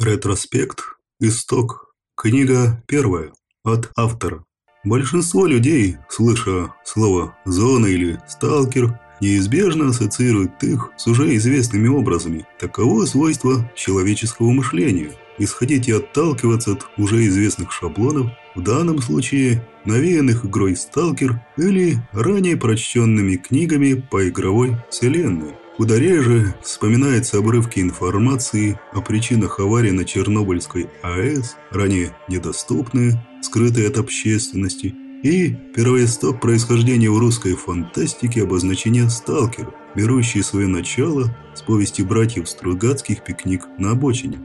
Ретроспект. Исток. Книга первая. От автора. Большинство людей, слыша слово «зона» или «сталкер», неизбежно ассоциируют их с уже известными образами. Таково свойство человеческого мышления. Исходить и отталкиваться от уже известных шаблонов, в данном случае навеянных игрой «Сталкер» или ранее прочтенными книгами по игровой вселенной. Куда реже вспоминаются обрывки информации о причинах аварии на Чернобыльской АЭС, ранее недоступные, скрытые от общественности, и первоисток происхождения в русской фантастике обозначения «сталкер», берущий свое начало с повести братьев Стругацких «Пикник на обочине».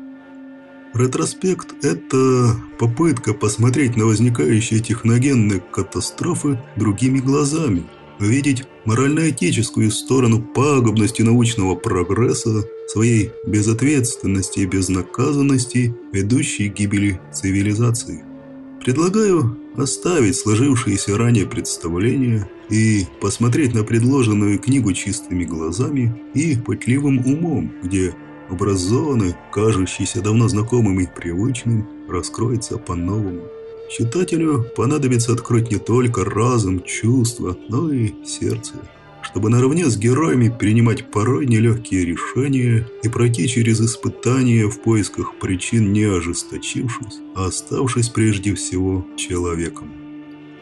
Ретроспект – это попытка посмотреть на возникающие техногенные катастрофы другими глазами – видеть морально-этическую сторону пагубности научного прогресса, своей безответственности и безнаказанности, ведущей к гибели цивилизации. Предлагаю оставить сложившиеся ранее представления и посмотреть на предложенную книгу чистыми глазами и пытливым умом, где образ зоны, кажущийся давно знакомым и привычным, раскроется по-новому. Читателю понадобится открыть не только разум, чувства, но и сердце, чтобы наравне с героями принимать порой нелегкие решения и пройти через испытания в поисках причин не ожесточившись, а оставшись прежде всего человеком.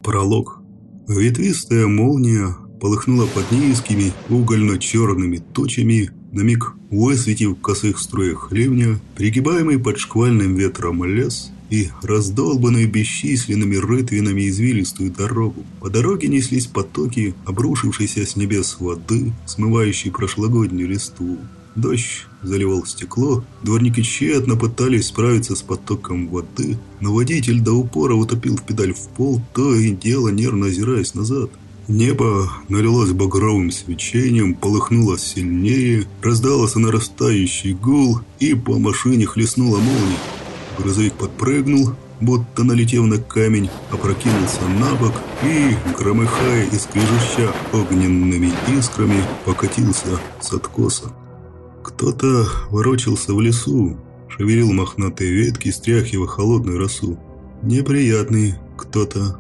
Пролог. Ветвистая молния полыхнула под низкими угольно-черными тучами, на миг высветив в косых струях ливня, пригибаемый под шквальным ветром лес – и раздолбанную бесчисленными рытвинами извилистую дорогу. По дороге неслись потоки, обрушившиеся с небес воды, смывающие прошлогоднюю листву. Дождь заливал стекло, дворники тщетно пытались справиться с потоком воды, но водитель до упора утопил в педаль в пол, то и дело нервно озираясь назад. Небо налилось багровым свечением, полыхнуло сильнее, раздался нарастающий гул, и по машине хлестнула молния. Грузовик подпрыгнул, будто налетев на камень, опрокинулся на бок и, громыхая и скрежеща огненными искрами, покатился с откоса. Кто-то ворочался в лесу, шевелил мохнатые ветки, стряхивая холодную росу. Неприятный кто-то.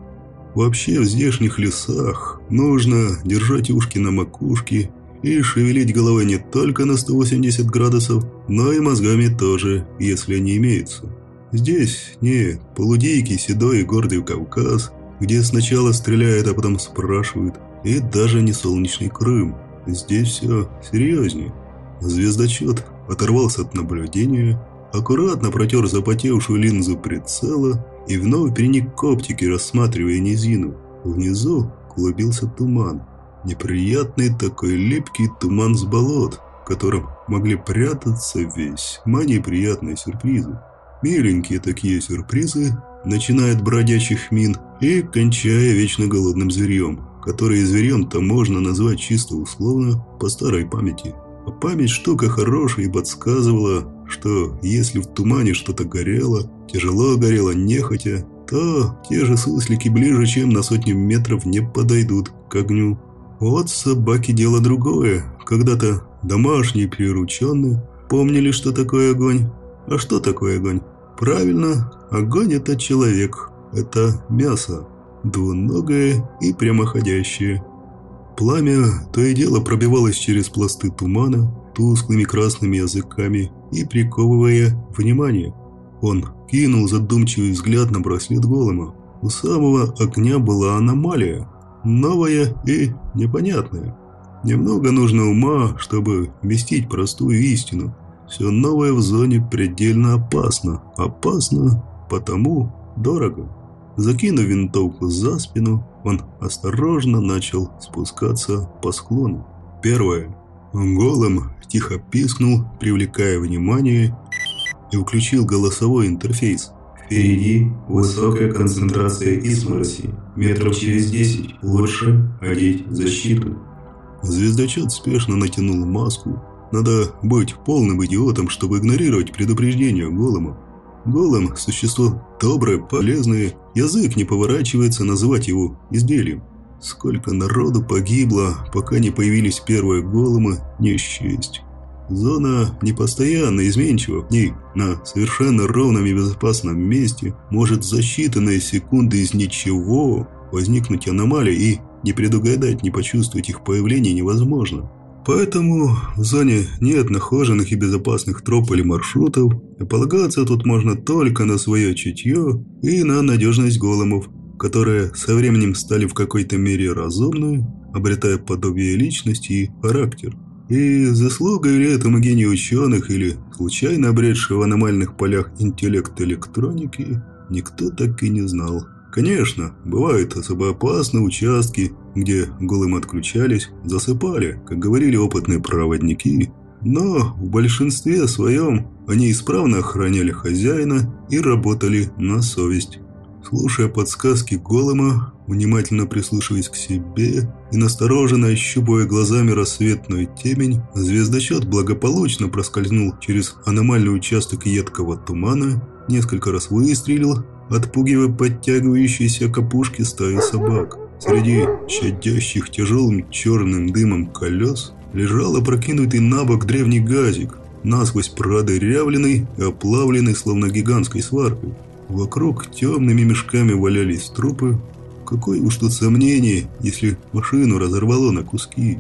Вообще в здешних лесах нужно держать ушки на макушке и шевелить головой не только на 180 градусов, но и мозгами тоже, если они имеются. Здесь не полудейкий, седой и гордый Кавказ, где сначала стреляют, а потом спрашивают, и даже не солнечный Крым. Здесь все серьезнее. Звездочет оторвался от наблюдения, аккуратно протер запотевшую линзу прицела и вновь переник к оптике, рассматривая низину. Внизу клубился туман. Неприятный такой липкий туман с болот, в котором могли прятаться весьма неприятные сюрпризы. Миленькие такие сюрпризы, начиная от бродячих мин и кончая вечно голодным зверьем, которое зверем-то можно назвать чисто условно по старой памяти. А память штука хорошая и подсказывала, что если в тумане что-то горело, тяжело горело нехотя, то те же суслики ближе, чем на сотню метров не подойдут к огню. Вот собаки дело другое. Когда-то домашние прирученные помнили, что такое огонь. А что такое огонь? Правильно, огонь – это человек, это мясо, двуногое и прямоходящее. Пламя то и дело пробивалось через пласты тумана тусклыми красными языками и приковывая внимание. Он кинул задумчивый взгляд на браслет голема. У самого огня была аномалия, новая и непонятная. Немного нужно ума, чтобы вместить простую истину. Все новое в зоне предельно опасно. Опасно, потому дорого. Закинув винтовку за спину, он осторожно начал спускаться по склону. Первое. Голым тихо пискнул, привлекая внимание, и включил голосовой интерфейс. Впереди высокая концентрация измороси. Метров через 10 лучше одеть защиту. Звездочет спешно натянул маску, надо быть полным идиотом, чтобы игнорировать предупреждение голема. Голем – существо доброе, полезное, язык не поворачивается называть его изделием. Сколько народу погибло, пока не появились первые големы, не счесть. Зона непостоянно изменчива. В ней на совершенно ровном и безопасном месте может за считанные секунды из ничего возникнуть аномалия и не предугадать, не почувствовать их появление невозможно. Поэтому в зоне нет нахоженных и безопасных троп или маршрутов, и полагаться тут можно только на свое чутье и на надежность големов, которые со временем стали в какой-то мере разумны, обретая подобие личности и характер. И заслугой ли этому гений ученых или случайно обретшего в аномальных полях интеллект электроники, никто так и не знал. Конечно, бывают особо опасные участки, где голым отключались, засыпали, как говорили опытные проводники, но в большинстве своем они исправно охраняли хозяина и работали на совесть. Слушая подсказки голыма, внимательно прислушиваясь к себе и настороженно ощупывая глазами рассветную темень, звездочет благополучно проскользнул через аномальный участок едкого тумана, несколько раз выстрелил, отпугивая подтягивающиеся капушки стаи собак. Среди чадящих тяжелым черным дымом колес лежал опрокинутый на бок древний газик, насквозь продырявленный и оплавленный, словно гигантской сваркой. Вокруг темными мешками валялись трупы. Какое уж тут сомнение, если машину разорвало на куски.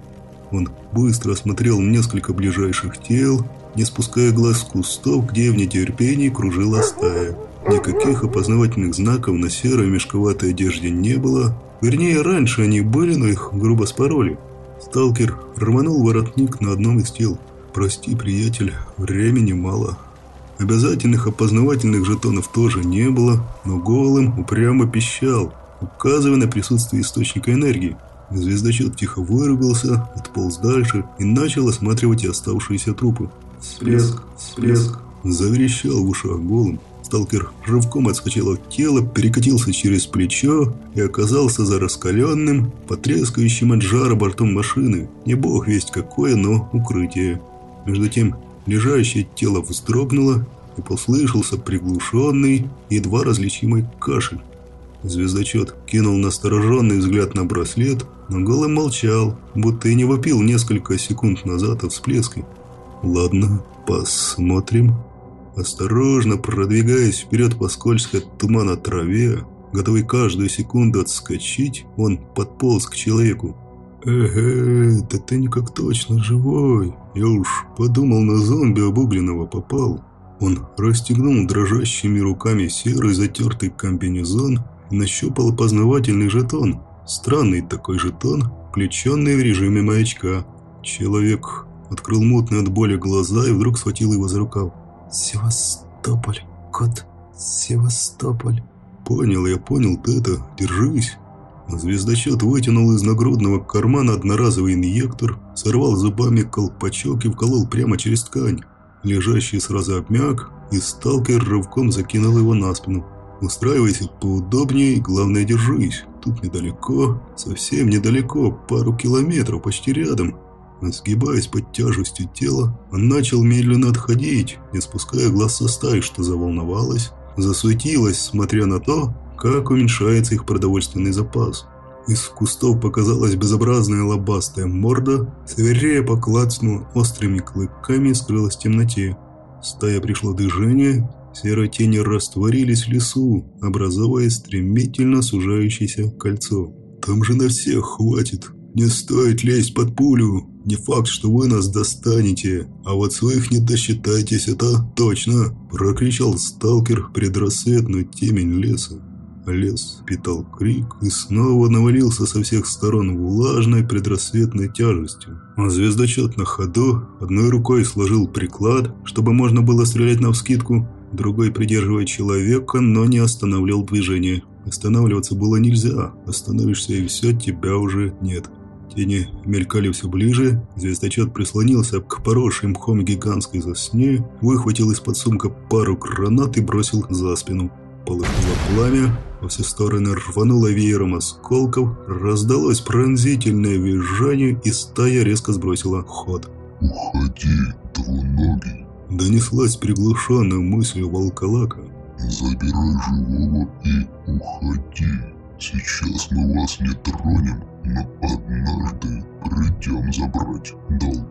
Он быстро осмотрел несколько ближайших тел, не спуская глаз с кустов, где в нетерпении кружила стая. Никаких опознавательных знаков на серой мешковатой одежде не было. Вернее, раньше они были, но их грубо спороли. Сталкер рванул воротник на одном из тел. «Прости, приятель, времени мало». Обязательных опознавательных жетонов тоже не было, но голым упрямо пищал, указывая на присутствие источника энергии. Звездочет тихо выругался, отполз дальше и начал осматривать оставшиеся трупы. «Всплеск, всплеск!» Заверещал в ушах голым. Сталкер рывком отскочил от тела, перекатился через плечо и оказался за раскаленным, потрескающим от жара бортом машины. Не бог весть какое, но укрытие. Между тем, лежащее тело вздрогнуло и послышался приглушенный, едва различимый кашель. Звездочет кинул настороженный взгляд на браслет, но голый молчал, будто и не вопил несколько секунд назад от всплески. «Ладно, посмотрим». Осторожно продвигаясь вперед по скользкой от тумана траве, готовый каждую секунду отскочить, он подполз к человеку. «Эге, да ты никак точно живой. Я уж подумал, на зомби обугленного попал». Он расстегнул дрожащими руками серый затертый комбинезон и нащупал опознавательный жетон. Странный такой жетон, включенный в режиме маячка. Человек открыл мутные от боли глаза и вдруг схватил его за рукав. Севастополь, кот Севастополь. Понял, я понял, это, держись. Звездочет вытянул из нагрудного кармана одноразовый инъектор, сорвал зубами колпачок и вколол прямо через ткань. Лежащий сразу обмяк, и сталкер рывком закинул его на спину. Устраивайся поудобнее главное, держись. Тут недалеко, совсем недалеко, пару километров, почти рядом. Сгибаясь под тяжестью тела, он начал медленно отходить, не спуская глаз со стаи, что заволновалась, засуетилась, смотря на то, как уменьшается их продовольственный запас. Из кустов показалась безобразная лобастая морда, свирепо клацнула острыми клыками и скрылась в темноте. Стая пришла в движение, серые тени растворились в лесу, образовывая стремительно сужающееся кольцо. «Там же на всех хватит!» «Не стоит лезть под пулю. Не факт, что вы нас достанете, а вот своих не досчитайтесь, это точно!» Прокричал сталкер предрассветную темень леса. Лес питал крик и снова навалился со всех сторон влажной предрассветной тяжестью. А звездочет на ходу одной рукой сложил приклад, чтобы можно было стрелять навскидку, другой придерживая человека, но не останавливал движение. Останавливаться было нельзя, остановишься и все, тебя уже нет. Тени мелькали все ближе, звездочет прислонился к поросшей мхом гигантской засне, выхватил из-под сумка пару гранат и бросил за спину. Полыхнуло пламя, во все стороны рвануло веером осколков, раздалось пронзительное визжание, и стая резко сбросила ход. «Уходи, двуногий!» Донеслась приглушенная мысль волколака. «Забирай живого и уходи!» Сейчас мы вас не тронем, но однажды придем забрать долг.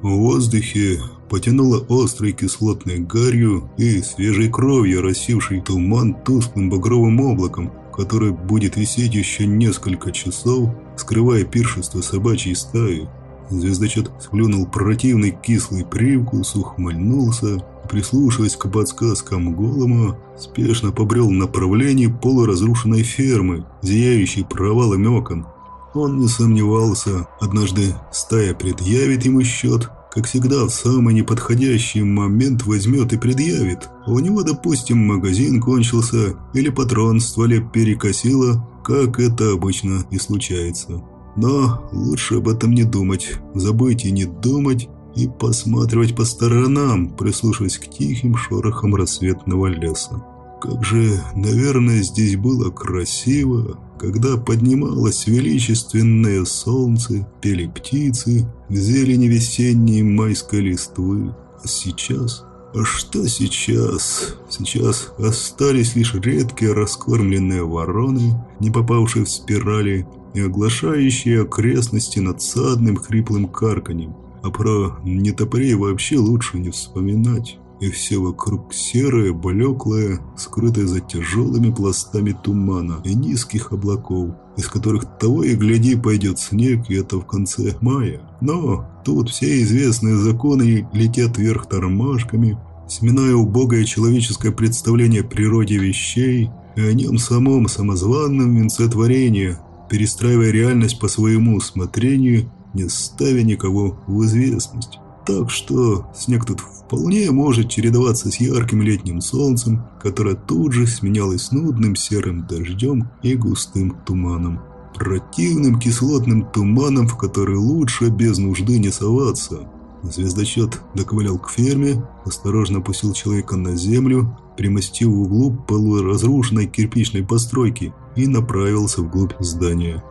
В воздухе потянуло острой кислотной гарью и свежей кровью, рассивший туман тусклым багровым облаком, который будет висеть еще несколько часов, скрывая пиршество собачьей стаи. Звездочет сплюнул противный кислый привкус, ухмыльнулся, прислушиваясь к подсказкам голома, спешно побрел в направлении полуразрушенной фермы, зияющей провалами окон. Он не сомневался, однажды стая предъявит ему счет, как всегда в самый неподходящий момент возьмет и предъявит. У него, допустим, магазин кончился или патрон в стволе перекосило, как это обычно и случается. Но лучше об этом не думать, забыть и не думать, и посматривать по сторонам, прислушиваясь к тихим шорохам рассветного леса. Как же, наверное, здесь было красиво, когда поднималось величественное солнце, пели птицы, в зелени весенней майской листвы. А сейчас... А что сейчас? Сейчас остались лишь редкие раскормленные вороны, не попавшие в спирали, и оглашающие окрестности надсадным хриплым карканьем. А про нетопырей вообще лучше не вспоминать. И все вокруг серое, блеклое, скрытое за тяжелыми пластами тумана и низких облаков, из которых того и гляди пойдет снег, и это в конце мая. Но тут все известные законы летят вверх тормашками, сминая убогое человеческое представление о природе вещей и о нем самом самозванном венце творения, перестраивая реальность по своему усмотрению, не ставя никого в известность. Так что снег тут вполне может чередоваться с ярким летним солнцем, которое тут же сменялось нудным серым дождем и густым туманом. Противным кислотным туманом, в который лучше без нужды не соваться. Звездочет доковылял к ферме, осторожно опустил человека на землю, примостив в углу полуразрушенной кирпичной постройки и направился вглубь здания.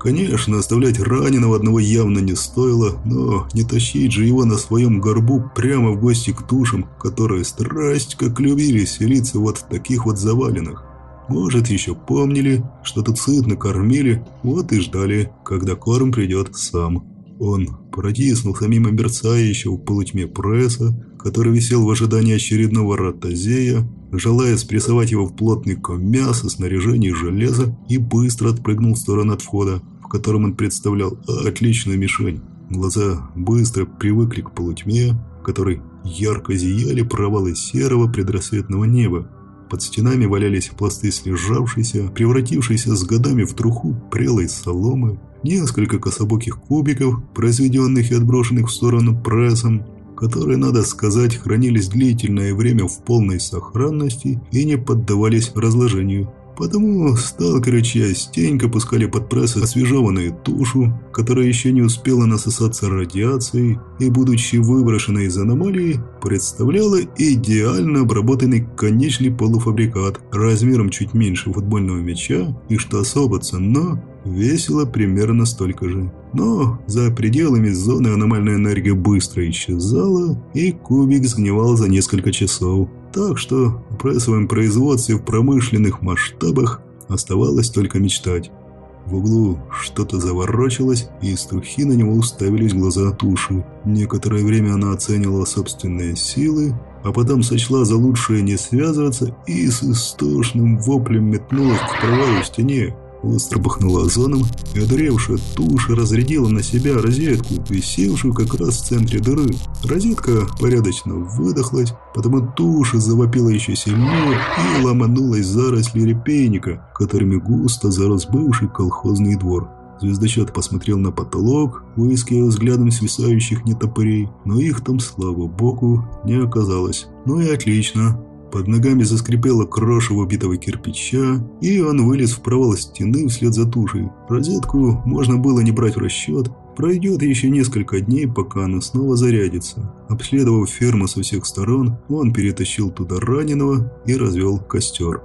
Конечно, оставлять раненого одного явно не стоило, но не тащить же его на своем горбу прямо в гости к тушам, которые страсть как любили селиться вот в таких вот завалинах. Может, еще помнили, что тут сытно кормили, вот и ждали, когда корм придет сам. Он протиснулся мимо мерцающего в полутьме пресса, который висел в ожидании очередного ротозея, желая спрессовать его в плотный ком мяса, снаряжение и железа, и быстро отпрыгнул в сторону от входа, в котором он представлял отличную мишень. Глаза быстро привыкли к полутьме, в которой ярко зияли провалы серого предрассветного неба. Под стенами валялись пласты слежавшейся, превратившейся с годами в труху прелой соломы, несколько кособоких кубиков, произведенных и отброшенных в сторону прессом, которые, надо сказать, хранились длительное время в полной сохранности и не поддавались разложению. Потому сталкеры частенько пускали под пресс освежеванную тушу, которая еще не успела насосаться радиацией и, будучи выброшенной из аномалии, представляла идеально обработанный конечный полуфабрикат размером чуть меньше футбольного мяча и, что особо ценно, весило примерно столько же. Но за пределами зоны аномальная энергия быстро исчезала, и кубик сгнивал за несколько часов. Так что о прессовом производстве в промышленных масштабах оставалось только мечтать. В углу что-то заворочилось, и из трухи на него уставились глаза туши. Некоторое время она оценивала собственные силы, а потом сочла за лучшее не связываться и с истошным воплем метнулась к провалу в стене. Остро пахнуло озоном, и одуревшая туша разрядила на себя розетку, висевшую как раз в центре дыры. Розетка порядочно выдохлась, потому туша завопила еще сильнее и ломанулась заросли репейника, которыми густо зарос бывший колхозный двор. Звездочет посмотрел на потолок, выискивая взглядом свисающих нетопырей, но их там, слава богу, не оказалось. Ну и отлично, под ногами заскрипело крошево битого кирпича, и он вылез в провал стены вслед за тушей. Розетку можно было не брать в расчет. Пройдет еще несколько дней, пока она снова зарядится. Обследовав ферму со всех сторон, он перетащил туда раненого и развел костер.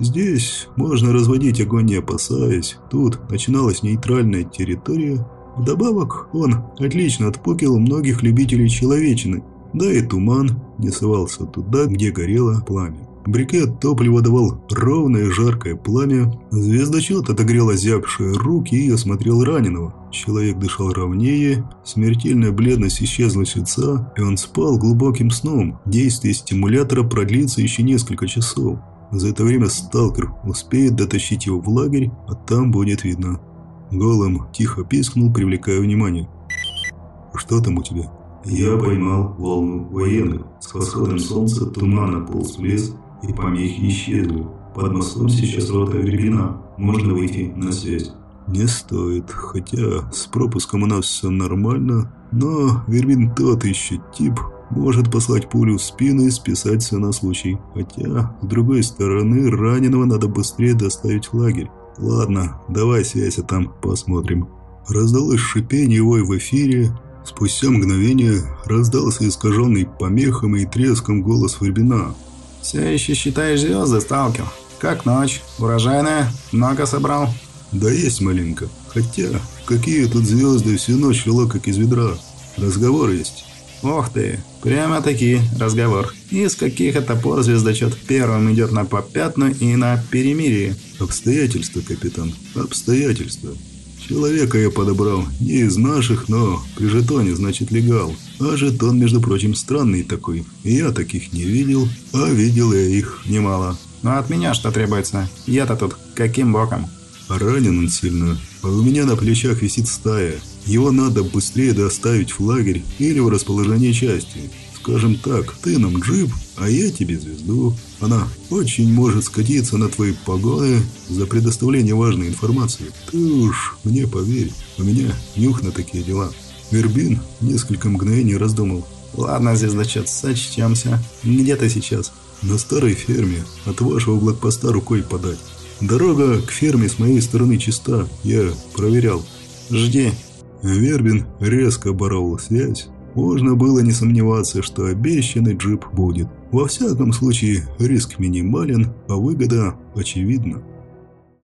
Здесь можно разводить огонь не опасаясь. Тут начиналась нейтральная территория. Вдобавок, он отлично отпукил многих любителей человечины – да и туман не совался туда, где горело пламя. Брикет топлива давал ровное жаркое пламя. Звездочет отогрел озябшие руки и осмотрел раненого. Человек дышал ровнее, смертельная бледность исчезла с лица, и он спал глубоким сном. Действие стимулятора продлится еще несколько часов. За это время сталкер успеет дотащить его в лагерь, а там будет видно. Голым тихо пискнул, привлекая внимание. «Что там у тебя?» Я поймал волну военных. С восходом солнца туман наполз в лес, и помехи исчезли. Под мостом сейчас рота Вербина. Можно выйти на связь. Не стоит, хотя с пропуском у нас все нормально, но Вербин тот еще тип, может послать пулю в спину и списать все на случай. Хотя, с другой стороны, раненого надо быстрее доставить в лагерь. Ладно, давай связь, а там посмотрим. Раздалось шипение вой в эфире. Спустя мгновение раздался искаженный помехами и треском голос Вербина. «Все еще считаешь звезды, сталкер? Как ночь? Урожайная? Много собрал?» «Да есть маленько. Хотя, какие тут звезды всю ночь вело как из ведра. Разговор есть». «Ох ты, прямо-таки разговор. Из каких это пор звездочет первым идет на попятную и на перемирие?» «Обстоятельства, капитан, обстоятельства. Человека я подобрал не из наших, но при жетоне, значит, легал. А жетон, между прочим, странный такой. Я таких не видел, а видел я их немало. Ну а от меня что требуется? Я-то тут каким боком? Ранен он сильно, а у меня на плечах висит стая. Его надо быстрее доставить в лагерь или в расположение части. Скажем так, ты нам джип, а я тебе звезду. Она очень может скатиться на твои погоны за предоставление важной информации. Ты уж мне поверь, у меня нюх на такие дела. Вербин несколько мгновений раздумал. Ладно, звездочет, сочтемся. Где ты сейчас? На старой ферме. От вашего блокпоста рукой подать. Дорога к ферме с моей стороны чиста. Я проверял. Жди. Вербин резко оборвал связь. Можно было не сомневаться, что обещанный джип будет. Во всяком случае, риск минимален, а выгода очевидна.